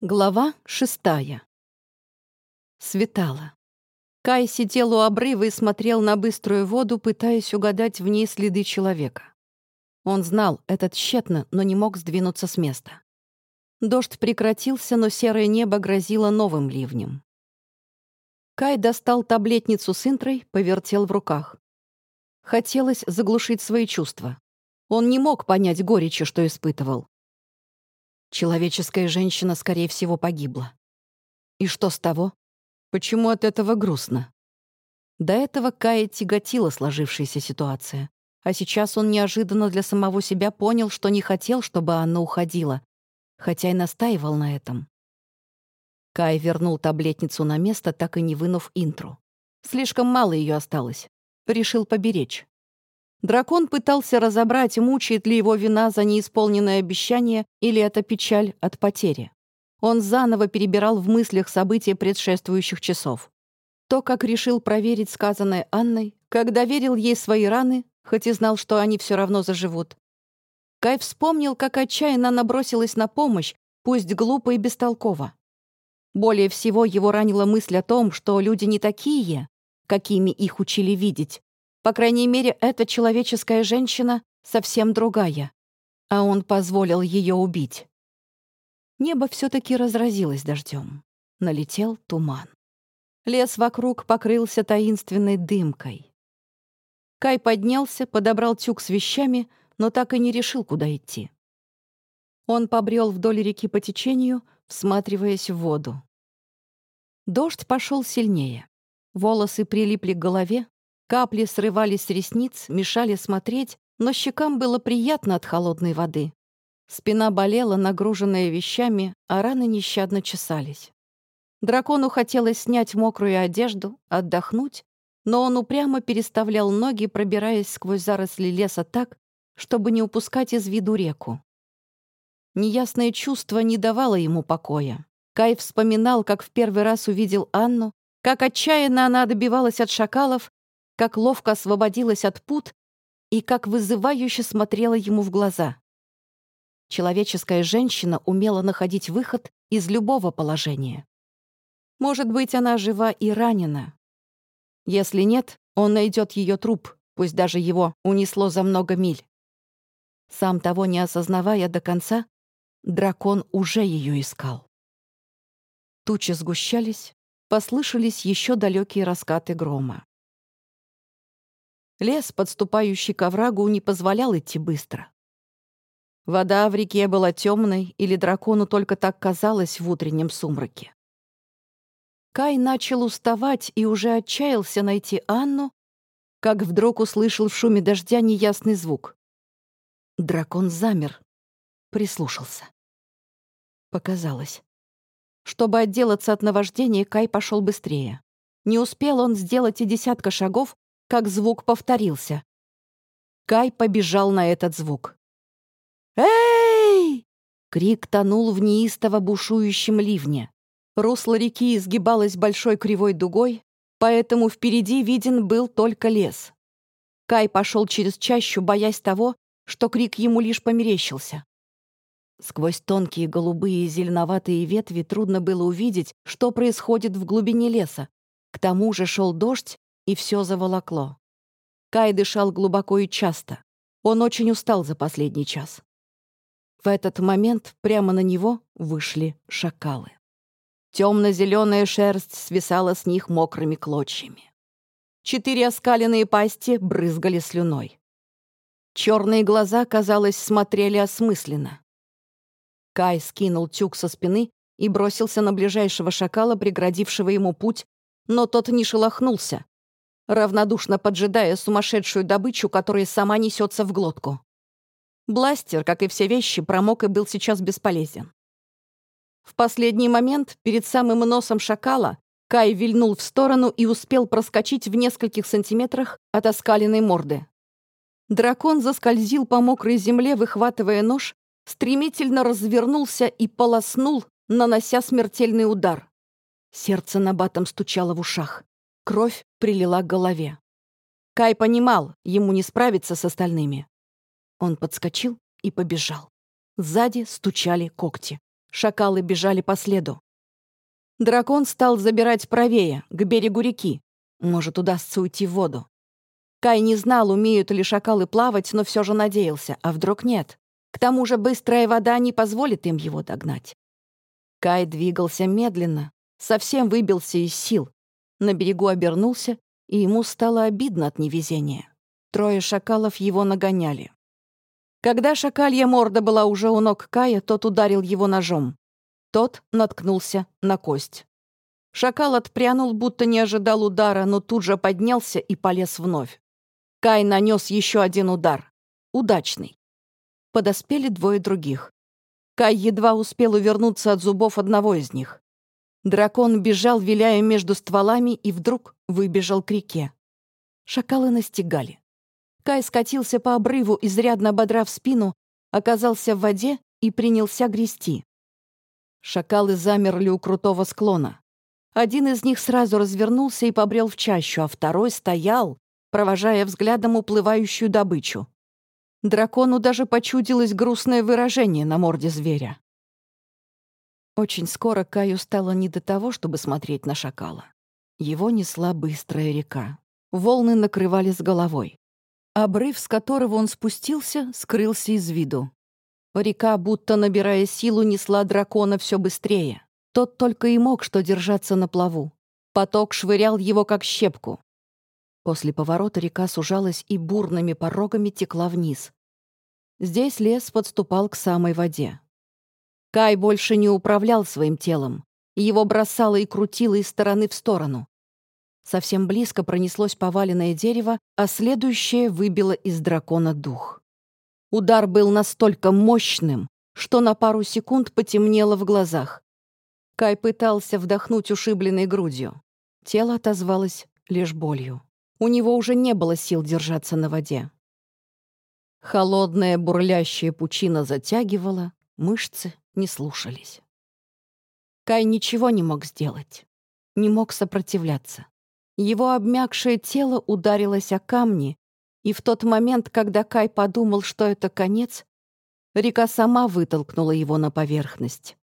Глава шестая. Светало. Кай сидел у обрыва и смотрел на быструю воду, пытаясь угадать в ней следы человека. Он знал, это тщетно, но не мог сдвинуться с места. Дождь прекратился, но серое небо грозило новым ливнем. Кай достал таблетницу с интрой, повертел в руках. Хотелось заглушить свои чувства. Он не мог понять горечи, что испытывал. Человеческая женщина, скорее всего, погибла. И что с того? Почему от этого грустно? До этого Кая тяготила сложившаяся ситуация. А сейчас он неожиданно для самого себя понял, что не хотел, чтобы Анна уходила, хотя и настаивал на этом. Кай вернул таблетницу на место, так и не вынув интру. Слишком мало ее осталось. Решил поберечь. Дракон пытался разобрать, мучает ли его вина за неисполненное обещание или это печаль от потери. Он заново перебирал в мыслях события предшествующих часов. То, как решил проверить сказанное Анной, как доверил ей свои раны, хоть и знал, что они все равно заживут. Кай вспомнил, как отчаянно набросилась на помощь, пусть глупо и бестолково. Более всего его ранила мысль о том, что люди не такие, какими их учили видеть, по крайней мере, эта человеческая женщина совсем другая. А он позволил ее убить. Небо все-таки разразилось дождем. Налетел туман. Лес вокруг покрылся таинственной дымкой. Кай поднялся, подобрал тюк с вещами, но так и не решил, куда идти. Он побрел вдоль реки по течению, всматриваясь в воду. Дождь пошел сильнее. Волосы прилипли к голове, Капли срывались с ресниц, мешали смотреть, но щекам было приятно от холодной воды. Спина болела, нагруженная вещами, а раны нещадно чесались. Дракону хотелось снять мокрую одежду, отдохнуть, но он упрямо переставлял ноги, пробираясь сквозь заросли леса так, чтобы не упускать из виду реку. Неясное чувство не давало ему покоя. Кай вспоминал, как в первый раз увидел Анну, как отчаянно она добивалась от шакалов, как ловко освободилась от пут и как вызывающе смотрела ему в глаза. Человеческая женщина умела находить выход из любого положения. Может быть, она жива и ранена. Если нет, он найдет ее труп, пусть даже его унесло за много миль. Сам того не осознавая до конца, дракон уже ее искал. Тучи сгущались, послышались еще далекие раскаты грома. Лес, подступающий к оврагу, не позволял идти быстро. Вода в реке была темной, или дракону только так казалось в утреннем сумраке. Кай начал уставать и уже отчаялся найти Анну, как вдруг услышал в шуме дождя неясный звук. Дракон замер, прислушался. Показалось. Чтобы отделаться от наваждения, Кай пошел быстрее. Не успел он сделать и десятка шагов, как звук повторился. Кай побежал на этот звук. «Эй!» Крик тонул в неистово бушующем ливне. Русло реки изгибалось большой кривой дугой, поэтому впереди виден был только лес. Кай пошел через чащу, боясь того, что крик ему лишь померещился. Сквозь тонкие голубые и зеленоватые ветви трудно было увидеть, что происходит в глубине леса. К тому же шел дождь, и все заволокло. Кай дышал глубоко и часто. Он очень устал за последний час. В этот момент прямо на него вышли шакалы. Темно-зеленая шерсть свисала с них мокрыми клочьями. Четыре оскаленные пасти брызгали слюной. Черные глаза, казалось, смотрели осмысленно. Кай скинул тюк со спины и бросился на ближайшего шакала, преградившего ему путь, но тот не шелохнулся, равнодушно поджидая сумасшедшую добычу, которая сама несется в глотку. Бластер, как и все вещи, промок и был сейчас бесполезен. В последний момент, перед самым носом шакала, Кай вильнул в сторону и успел проскочить в нескольких сантиметрах от оскаленной морды. Дракон заскользил по мокрой земле, выхватывая нож, стремительно развернулся и полоснул, нанося смертельный удар. Сердце на батом стучало в ушах. Кровь прилила к голове. Кай понимал, ему не справиться с остальными. Он подскочил и побежал. Сзади стучали когти. Шакалы бежали по следу. Дракон стал забирать правее, к берегу реки. Может, удастся уйти в воду. Кай не знал, умеют ли шакалы плавать, но все же надеялся, а вдруг нет. К тому же быстрая вода не позволит им его догнать. Кай двигался медленно, совсем выбился из сил. На берегу обернулся, и ему стало обидно от невезения. Трое шакалов его нагоняли. Когда шакалья морда была уже у ног Кая, тот ударил его ножом. Тот наткнулся на кость. Шакал отпрянул, будто не ожидал удара, но тут же поднялся и полез вновь. Кай нанес еще один удар. Удачный. Подоспели двое других. Кай едва успел увернуться от зубов одного из них. Дракон бежал, виляя между стволами, и вдруг выбежал к реке. Шакалы настигали. Кай скатился по обрыву, изрядно ободрав спину, оказался в воде и принялся грести. Шакалы замерли у крутого склона. Один из них сразу развернулся и побрел в чащу, а второй стоял, провожая взглядом уплывающую добычу. Дракону даже почудилось грустное выражение на морде зверя. Очень скоро Каю стало не до того, чтобы смотреть на шакала. Его несла быстрая река. Волны накрывали с головой. Обрыв, с которого он спустился, скрылся из виду. Река, будто набирая силу, несла дракона все быстрее. Тот только и мог что держаться на плаву. Поток швырял его, как щепку. После поворота река сужалась и бурными порогами текла вниз. Здесь лес подступал к самой воде. Кай больше не управлял своим телом. Его бросало и крутило из стороны в сторону. Совсем близко пронеслось поваленное дерево, а следующее выбило из дракона дух. Удар был настолько мощным, что на пару секунд потемнело в глазах. Кай пытался вдохнуть ушибленной грудью. Тело отозвалось лишь болью. У него уже не было сил держаться на воде. Холодная бурлящая пучина затягивала, мышцы не слушались. Кай ничего не мог сделать, не мог сопротивляться. Его обмякшее тело ударилось о камни, и в тот момент, когда Кай подумал, что это конец, река сама вытолкнула его на поверхность.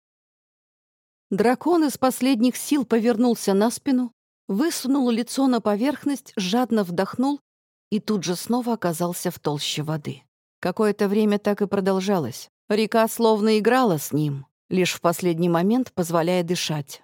Дракон из последних сил повернулся на спину, высунул лицо на поверхность, жадно вдохнул и тут же снова оказался в толще воды. Какое-то время так и продолжалось. Река словно играла с ним, лишь в последний момент позволяя дышать.